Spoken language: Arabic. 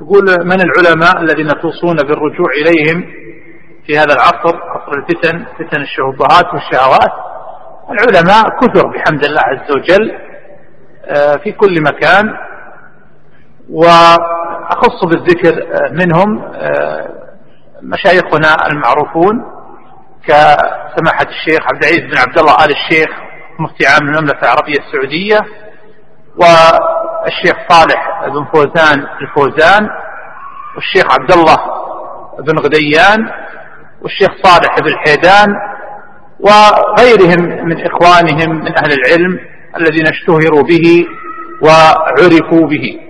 تقول من العلماء الذين توصون بالرجوع إليهم في هذا العصر عصر الفتن فتن الشبهات والشهوات العلماء كثر بحمد الله عز وجل آه، في كل مكان وأخص بالذكر منهم آه، مشايخنا المعروفون كسماحة الشيخ عبد العزيز بن عبد الله آل الشيخ مفتي عام المملكة العربية السعودية والشيخ صالح بن فوزان الفوزان والشيخ عبد الله بن غديان والشيخ صالح بن حيدان وغيرهم من إخوانهم من أهل العلم الذين اشتهروا به وعرفوا به.